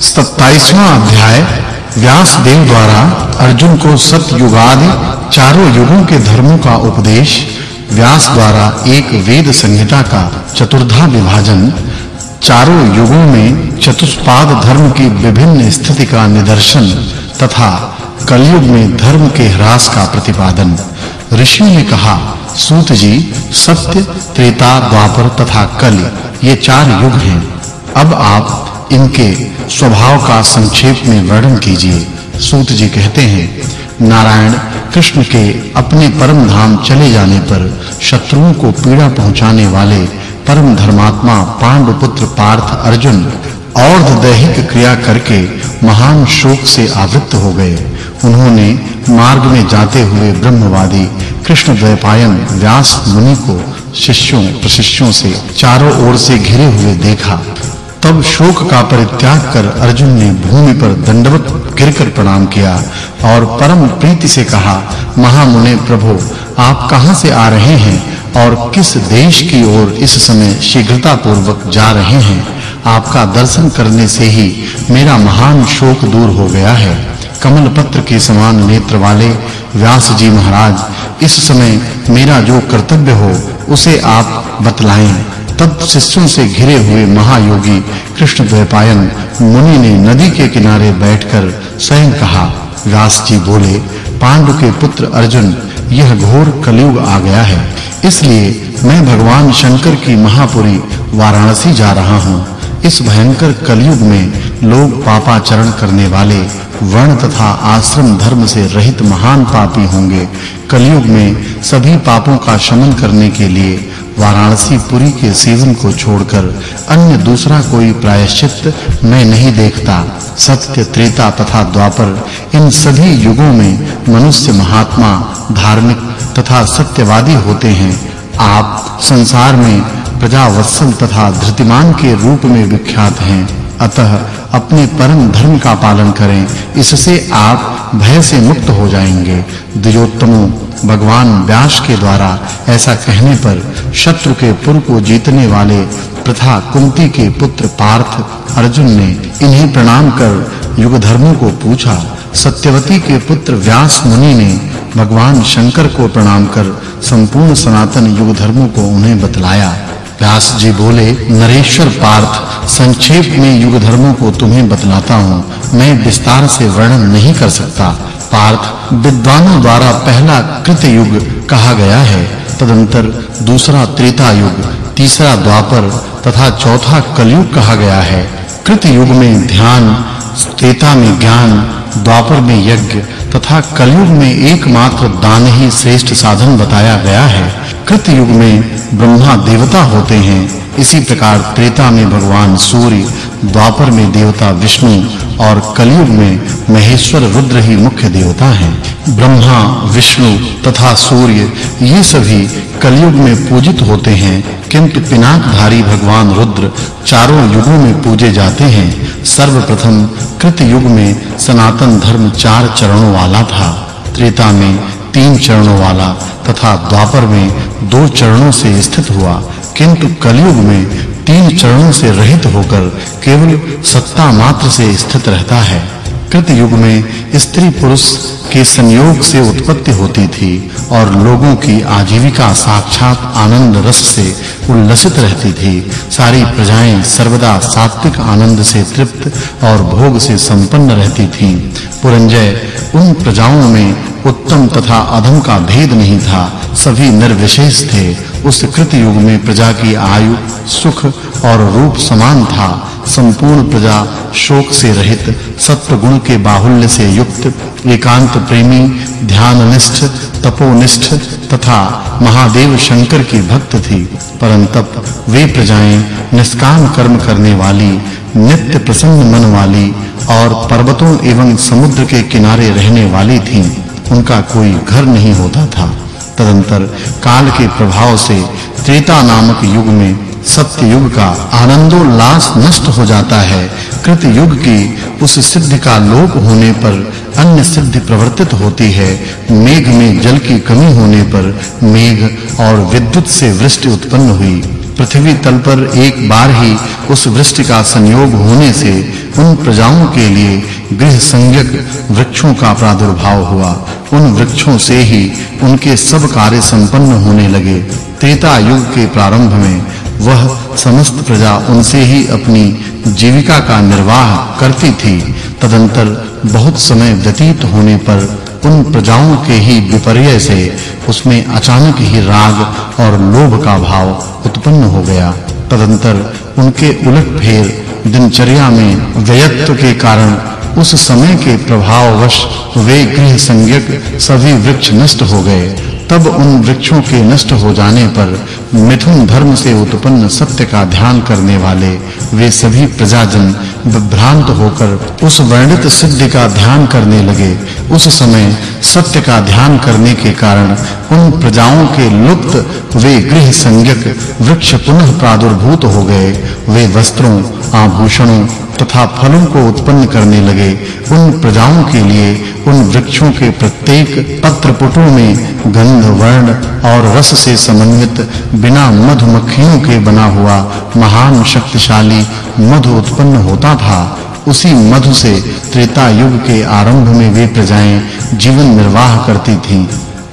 27वां अध्याय व्यास देव द्वारा अर्जुन को सतयुग आदि चारों युगों के धर्मों का उपदेश, व्यास द्वारा एक वेद संहिता का चतुर्धा विभाजन, चारों युगों में चतुष्पाद धर्म की विभिन्न स्थिति का निदर्शन तथा कलयुग में धर्म के ह्रास का प्रतिपादन। ऋषि ने कहा, सूत जी, सत्य, त्रेता, द्वापर तथा कल, ये चार युग हैं। अब आप इनके स्वभाव का संक्षेप में वर्णन कीजिए। सूत जी कहते हैं, नारायण, कृष्ण के अपने परम धाम चले जाने पर शत्रुओं को पीड़ा पहुँचाने वाले परम धर्मात्मा पांडुपुत्र पार्थ अर्जुन और दैहिक क्रिया करके महान शोक से आवृत्त हो गए। उन्होंने मार्ग में जाते हुए ब्रह्मवादी कृष्ण द्वैपायन व्यास मुनि को शिष्यों, प्रशिष्यों से चारों ओर से घिरे हुए देखा। तब शोक का परित्याग कर अर्जुन ने भूमि पर दंडवत गिरकर प्रणाम किया और परम प्रीति से कहा, महामुने प्रभु, आप कहाँ से आ रहे हैं और किस देश की ओर इस समय शीघ्रता पूर्वक जा रहे हैं? आपका दर्शन करने से ही मेरा महान शोक दूर हो गया है। कमल पत्र के समान नेत्र वाले व्यास जी महाराज, इस समय मेरा जो कर्तव्य हो, उसे आप बतलाएँ। तब शिष्यों से घिरे हुए महायोगी कृष्ण द्वैपायन मुनि ने नदी के किनारे बैठकर स्वयं कहा, व्यास जी बोले, पांडु के पुत्र अर्जुन, यह घोर कलयुग आ गया है। इसलिए मैं भगवान शंकर की महापुरी वाराणसी जा रहा हूँ। इस भयंकर कलयुग में लोग पापाचरण करने वाले, वर्ण तथा आश्रम धर्म से रहित महान पापी होंगे। कलयुग में सभी पापों का शमन करने के लिए वाराणसी पुरी के सीज़न को छोड़कर अन्य दूसरा कोई प्रायश्चित मैं नहीं देखता। सत्य, त्रेता तथा द्वापर, इन सभी युगों में मनुष्य महात्मा, धार्मिक तथा सत्यवादी होते हैं। आप संसार में प्रजावत्सल तथा धृतिमान के रूप में विख्यात हैं। अतः अपने परम धर्म का पालन करें। इससे आप भय से मुक्त हो जाएँगे। द्विजोत्तमों भगवान व्यास के द्वारा ऐसा कहने पर शत्रु के पुर को जीतने वाले प्रथा कुंती के पुत्र पार्थ अर्जुन ने इन्हें प्रणाम कर युग धर्मों को पूछा। सत्यवती के पुत्र व्यास मुनि ने भगवान शंकर को प्रणाम कर संपूर्ण सनातन युग धर्मों को उन्हें बतलाया। व्यास जी बोले, नरेश्वर पार्थ, संक्षेप में युग धर्मों को तुम्हें बतलाता हूँ। मैं विस्तार से वर्णन नहीं कर सकता। पार्थ, विद्वानों द्वारा पहला कृत युग कहा गया है। तदंतर दूसरा त्रेता युग तीसरा द्वापर तथा चौथा कलयुग कहा गया है। कृत युग में ध्यान, त्रेता में ज्ञान, द्वापर में यज्ञ तथा कलयुग में एकमात्र दान ही श्रेष्ठ साधन बताया गया है। कृत युग में ब्रह्मा देवता होते हैं। इसी प्रकार त्रेता में भगवान सूर्य, द्वापर में देवता विष्णु और कलयुग में महेश्वर रुद्र ही मुख्य देवता हैं। ब्रह्मा, विष्णु तथा सूर्य, ये सभी कलयुग में पूजित होते हैं। किंतु पिनाकधारी भगवान रुद्र चारों युगों में पूजे जाते हैं। सर्वप्रथम कृत युग में सनातन धर्म चार चरणों वाला था। त्रेता में तीन चरणों वाला तथा द्वापर में दो चरणों से स्थित हुआ, किंतु कलयुग में तीन चरणों से रहित होकर केवल सत्ता मात्र से स्थित रहता है। कृत युग में स्त्री पुरुष के संयोग से उत्पत्ति होती थी और लोगों की आजीविका साक्षात आनंद रस से उल्लसित रहती थी। सारी प्रजाएँ सर्वदा सात्विक आनंद से तृप्त और भोग से संपन्न रहती थीं। पुरंजय, उन प्रजाओं में उत्तम तथा अधम का भेद नहीं था। सभी निर्विशेष थे। उस कृत युग में प्रजा की आयु सुख और रूप समान था। संपूर्ण प्रजा शोक से रहित सत्व गुण के बाहुल्य से युक्त, एकांत प्रेमी, ध्याननिष्ठ, तपोनिष्ठ तथा महादेव शंकर की भक्त थी। परंतप वे प्रजाएँ निष्काम कर्म करने वाली, नित्य प्रसन्न मन वाली और पर्वतों एवं समुद्र के किनारे रहने वाली थीं। उनका कोई घर नहीं होता था। तदंतर काल के प्रभाव से त्रेता नामक युग में सत्य युग का आनंदोल्लास नष्ट हो जाता है। कृत युग की उस सिद्धि का लोप होने पर अन्य सिद्धि प्रवर्तित होती है। मेघ में जल की कमी होने पर मेघ और विद्युत से वृष्टि उत्पन्न हुई। पृथ्वी तल पर एक बार ही उस वृष्टि का संयोग होने से उन प्रजाओं के लिए गृह संज्ञक वृक्षों का प्रादुर्भाव हुआ। उन वृक्षों से ही उनके सब कार्य संपन्न होने लगे। त्रेता युग के प्रारंभ में वह समस्त प्रजा उनसे ही अपनी जीविका का निर्वाह करती थी। तदंतर बहुत समय व्यतीत होने पर उन प्रजाओं के ही विपर्य से उसमें अचानक ही राग और लोभ का भाव उत्पन्न हो गया। तदंतर उनके उलट फेर दिनचर्या में व्ययत्व के कारण उस समय के प्रभाववश वे गृह संज्ञक सभी वृक्ष नष्ट हो गए। तब उन वृक्षों के नष्ट हो जाने पर मिथुन धर्म से उत्पन्न सत्य का ध्यान करने वाले वे सभी प्रजाजन विभ्रांत होकर उस वर्णित सिद्धि का ध्यान करने लगे। उस समय सत्य का ध्यान करने के कारण उन प्रजाओं के लुप्त, वे गृह संज्ञक, वृक्ष पुनः प्रादुर्भूत हो गए। वे वस्त्रों, आभूषणों तथा फलों को उत्पन्न करने लगे। उन प्रजाओं के लिए, उन वृक्षों के प्रत्येक पत्र पुटों में गंध, वर्ण और रस से समन्वित, बिना मधुमक्खियों के बना हुआ महान शक्तिशाली मधु उत्पन्न होता था। उसी मधु से त्रेता युग के आरंभ में वे प्रजाएँ जीवन निर्वाह करती थीं।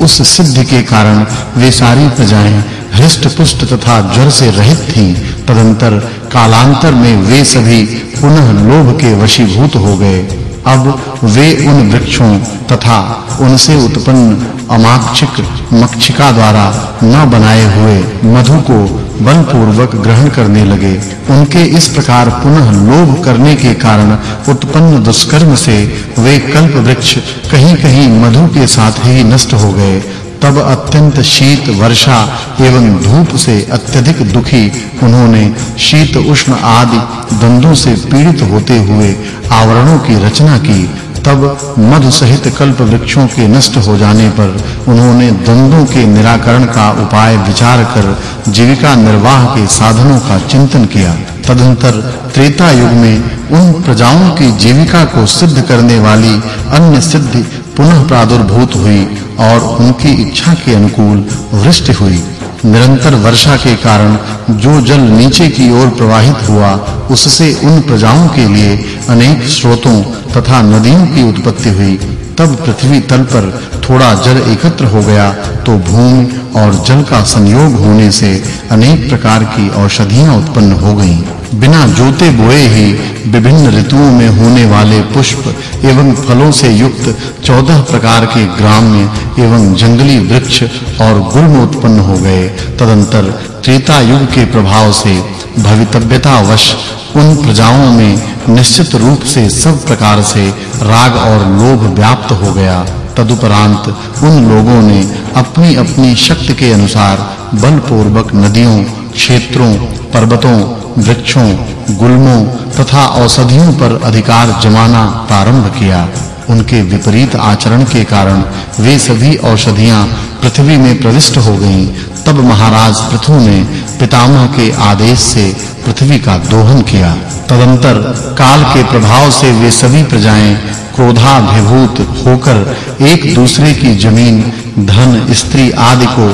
उस सिद्ध के कारण वे सारी प्रजाएँ हृष्ट पुष्ट तथा ज्वर से रहित थीं। तदंतर कालांतर में वे सभी पुनः लोभ के वशीभूत हो गए। अब वे उन वृक्षों तथा उनसे उत्पन्न अमाक्षिक मक्षिका द्वारा न बनाए हुए मधु को बलपूर्वक ग्रहण करने लगे। उनके इस प्रकार पुनः लोभ करने के कारण उत्पन्न दुष्कर्म से वे कल्प वृक्ष कहीं-कहीं मधु के साथ ही नष्ट हो गए। तब अत्यंत शीत, वर्षा एवं धूप से अत्यधिक दुखी उन्होंने शीत, उष्ण आदि दंदों से पीड़ित होते हुए आवरणों की रचना की, तब मधु सहित कल्प वृक्षों के नष्ट हो जाने पर उन्होंने दंदों के निराकरण का उपाय विचार कर, जीविका निर्वाह के साधनों का चिंतन किया। तदंतर त्रेता युग में उन प्रजाओं की जीविका को सिद्ध करने वाली अन्य सिद्धि पुनः प्रादुर्भूत हुई और उनकी इच्छा के अनुकूल वृष्टि हुई। निरंतर वर्षा के कारण जो जल नीचे की ओर प्रवाहित हुआ, उससे उन प्रजाओं के लिए अनेक स्रोतों तथा नदियों की उत्पत्ति हुई। तब पृथ्वी तल पर थोड़ा जल एकत्र हो गया तो भूमि और जल का संयोग होने से अनेक प्रकार की औषधियाँ उत्पन्न हो गईं। बिना जोते बोए ही विभिन्न ऋतुओं में होने वाले पुष्प एवं फलों से युक्त 14 प्रकार के ग्राम्य एवं जंगली वृक्ष और गुल्म उत्पन्न हो गए। तदंतर त्रेता युग के प्रभाव से भवितव्यतावश उन प्रजाओं में निश्चित रूप से सब प्रकार से राग और लोभ व्याप्त हो गया। तदुपरांत उन लोगों ने अपनी-अपनी शक्ति के अनुसार बलपूर्वक नदियों, क्षेत्रों, पर्वतों, वृक्षों, गुल्मों तथा औषधियों पर अधिकार जमाना प्रारंभ किया। उनके विपरीत आचरण के कारण वे सभी औषधियाँ पृथ्वी में प्रविष्ट हो गईं तब महाराज पृथु ने पितामह के आदेश से पृथ्वी का दोहन किया। तदंतर काल के प्रभाव से वे सभी प्रजाएँ क्रोधाभिभूत होकर एक दूसरे की ज़मीन, धन, स्त्री आदि को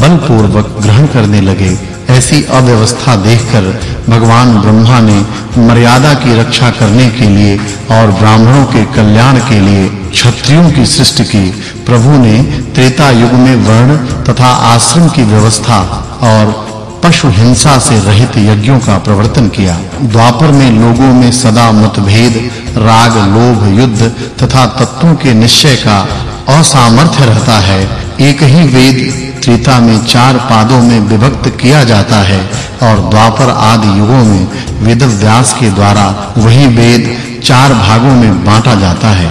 बलपूर्वक ग्रहण करने लगे। ऐसी अव्यवस्था देखकर भगवान ब्रह्मा ने मर्यादा की रक्षा करने के लिए और ब्राह्मणों के कल्याण के लिए क्षत्रियों की सृष्टि की। प्रभु ने त्रेता युग में वर्ण तथा आश्रम की व्यवस्था और पशु हिंसा से रहित यज्ञों का प्रवर्तन किया। द्वापर में लोगों में सदा मतभेद, राग, लोभ, युद्ध तथा तत्वों के निश्चय का असामर्थ्य रहता है। एक ही वेद त्रिता में चार पादों में विभक्त किया जाता है और द्वापर आदि युगों में वेदव्यास के द्वारा वही वेद चार भागों में बांटा जाता है।